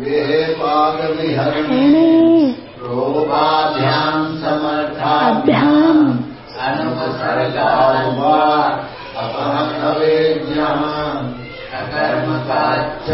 गृहे पाकविहरणे रोगाभ्याम् समर्थाभ्याम् अनुपसर्गाय अपवेभ्या अकर्मकाच्च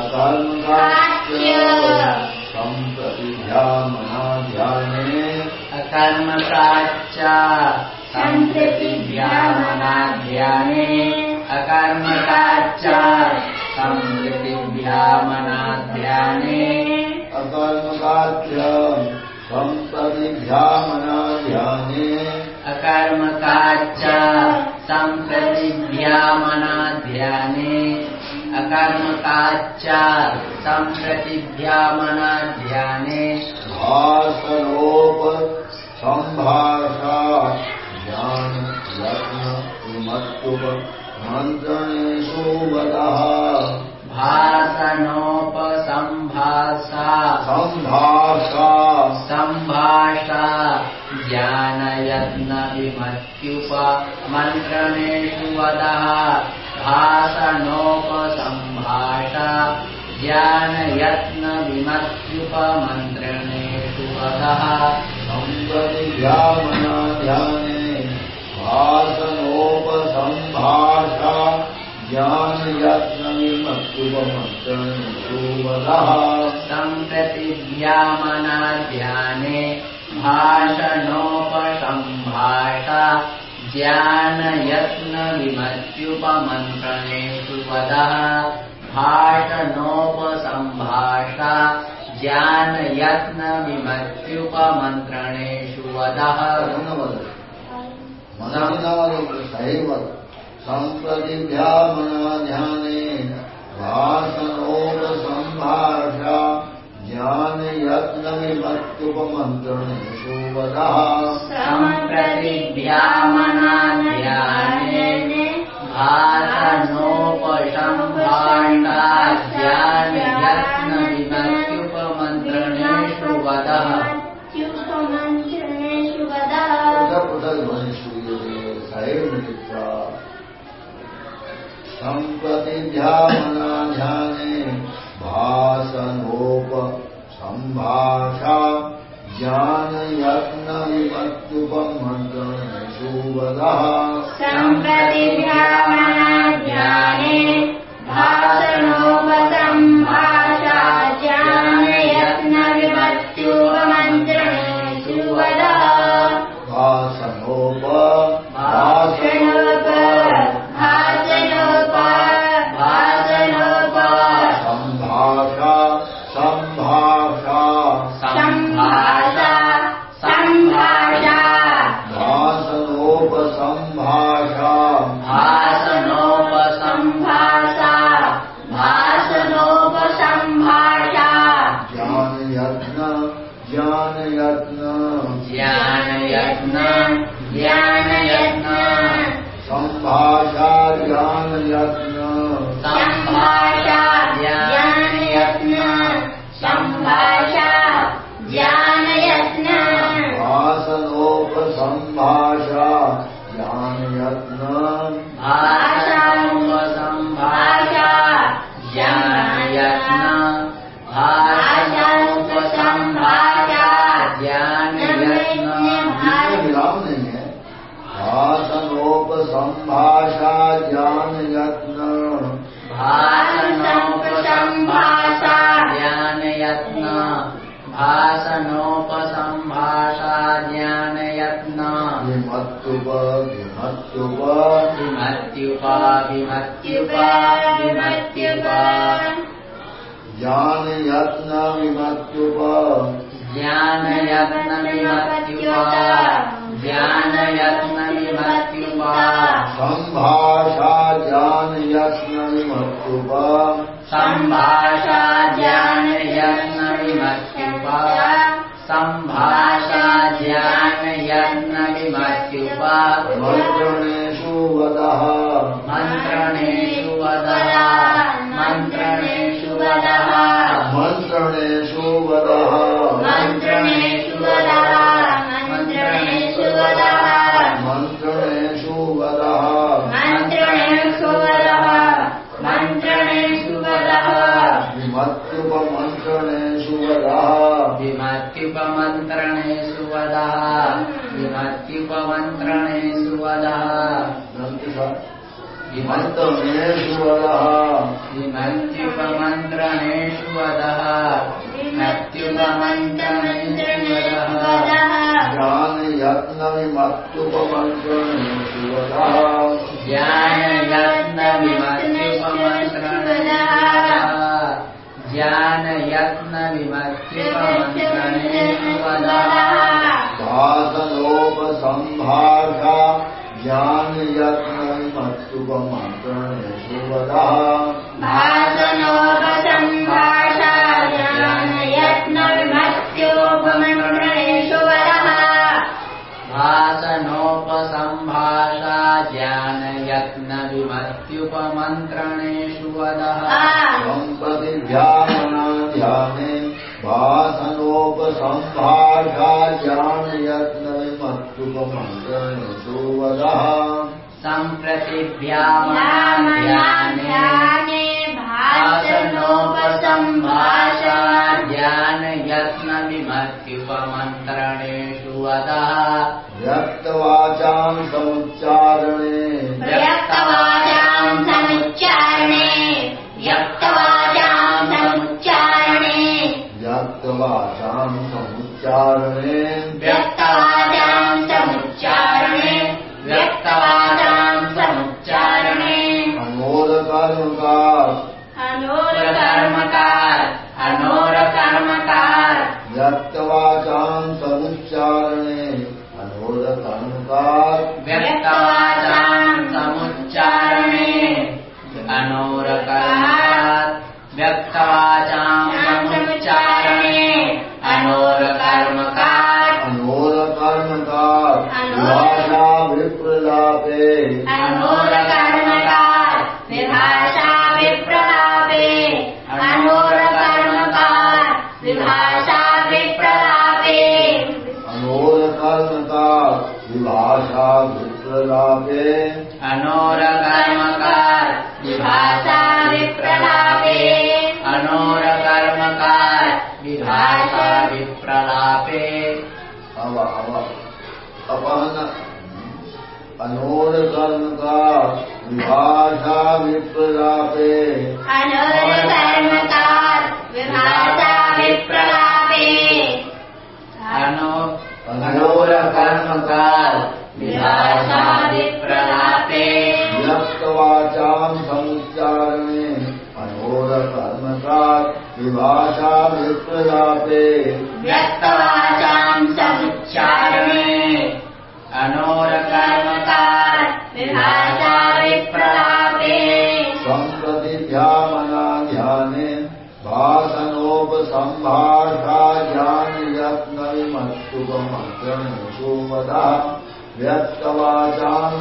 अकर्म सम्प्रति ध्यामना ध्याने अकर्मकाच्च सम्प्रति अकर्मकाच्च संस्कृतिभ्यामनाध्याने अकर्मकाध्या संसदिभ्यामनाध्याने अकर्मकाच्च संस्कृतिभ्यामनाध्याने अकर्मकाच्च संप्रतिभ्यामनाध्याने भासलोप सम्भाषा ज्ञान यत्न विमत्तुप मन्त्रणेषु वदः भासनोपसम्भाषा सम्भाषा सम्भाषा ज्ञानयत्नविमत्युप मन्त्रणेषु वदः भासनोपसम्भाषा ज्ञानयत्नविमत्युपमन्त्रणेषु वदः सम्प्रतिभ्यामनाध्याने भासनोपसम्भाषा ज्ञानयत्न विमत्युपमन्त्रणेषुवदः सम्प्रति ज्ञामना ज्ञाने भाषणोपसम्भाषा ज्ञानयत्न विमत्युपमन्त्रणेषुवदः भाषणोपसम्भाषा ज्ञानयत्न विमत्युपमन्त्रणेषु वदः एव सम्प्रति ध्यामना ध्याने भासनोरसम्भाषा ज्ञान यत्ननि मत्तुपमन्त्रणि शुभदः सम्प्रतिभ्यामनाध्याने सम्प्रति ध्यामनाध्याने भासनोप सम्भाषा ज्ञानयत्नविपत्युपशूवदः สัมมา विमत्युपा विमत्युपा विमत्युपा विमत्युपा ज्ञानयत्नविमत्युपा ज्ञानयत्नविमत्युपा ज्ञानयत्नविमत्युपा सम्भाषा ज्ञानयत्नविमत्युपा सम्भाषा ज्ञानयत्नविमत्युपा सम्भा म विमन्त्रणेषु वदः? विमत्युपमन्त्रणेषु वदः? विमत्युपमन्त्रणेषु वदः? ज्ञानयत्नविमत्युपमन्त्रणेषु वदः? ज्ञानयत्नविमत्युपमन्त्रणेषु वदः भासलोपसम्भाषा ज्ञानयत्नविमत्युपमन्त्रणेषु वदः भासनोपसम्भाषा ज्ञानयत्नविमत्योपमन्त्रणेषु वरः भासनोपसम्भाषा ज्ञानयत्नविमत्युपमन्त्रणेषु वदः सम्प्रति ध्यामनाध्याने भासनोपसम्भाषा ज्ञानयत्नविमत्युपमन्त्रणेषु वदः सम्प्रतिभ्यामनाध्याने ध्याने भासनोपसम्भाषा ज्ञानयत्नविमत्युपमन्त्रणेषु वदः। व्यक्तवाचाम् समुच्चारणे व्यक्तवाचाम् समुच्चारणे व्यक्तवाचाम् समुच्चारणे व्यक्तवाचाम् समुच्चारणे व्यक्तवाचाम् समुच्चारणे व्यक्तवाचाम् समुच्चारणे। अनोदकर्मकार अनोरकर्मकार विप्रलापे अनोरकर्मकात् विभाषा विप्रलापे अनोरकर्मकात् विभाषा विप्रलापे अव अव अपहन। अनोदकर्मकार विभाषा विप्रलापे अनोरकर्मकार विभाषा विप्रलापे अनो अनोरकर्मकात् समुच्चारणे व्यक्तवाचाम् समुच्चारणे अनोरकर्मकात् विभाषा विप्रलापे सम्प्रति ध्यामनाध्याने भासनोपसम्भाषा ज्ञानयत्नविमत्युपमन्त्रणेषु वदः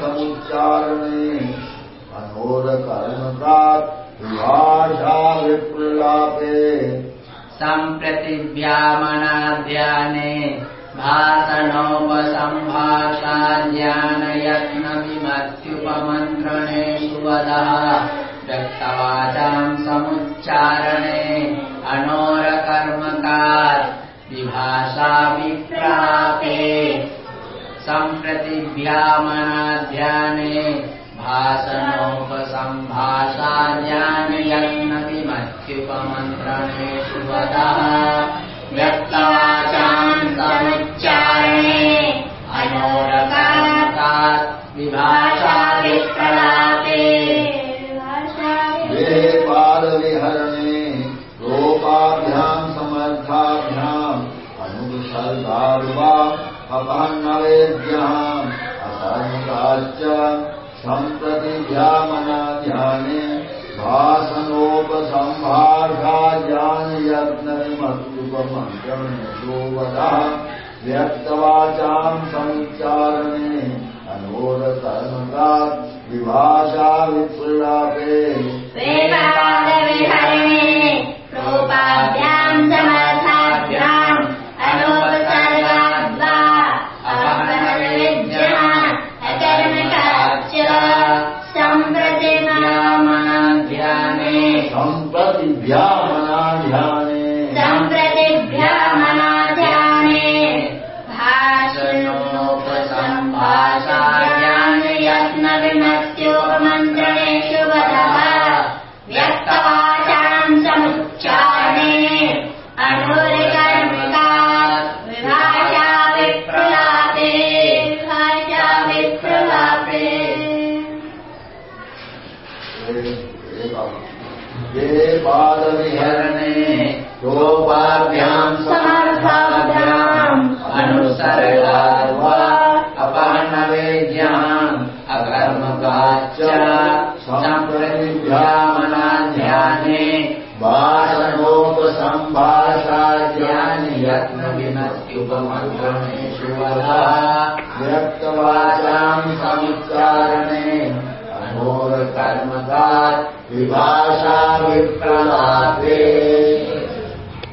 समुच्चारणे अनोरकर्मकात् विभाषा विप्रलापे सम्प्रतिभ्यामनाध्याने भासनोपसम्भाषा ज्ञानयत्नविमत्युपमन्त्रणेषु वदः व्यक्तवाचाम् समुच्चारणे अनोरकर्मकात् विभाषा विप्रापे सम्प्रतिभ्यामनाध्याने भासनोपसम्भाषा ज्ञानयत्नविमत्युपमन्त्रणेषु वदः अनुसर्गार्वा अपहन्नवेद्याम् असर्गाश्च सम्प्रति ध्यामनाध्याने भासनोपसम्भाषा ज्ञानयत्नविमत्युपमन्त्रणेषु वदः व्यक्तवाचाम् समुच्चारणे अनोरकर्मकात् विभाषा विप्रलापे Buddha सम्प्रतिभ्यामनाध्याने भाषणोपसम्भाषाद्यानि यत्नविनत्युपमन्त्रणेषु वदा व्यक्तवाचाम् समुच्चारणे अनोरकर्मकात् विभाषा विप्रलापे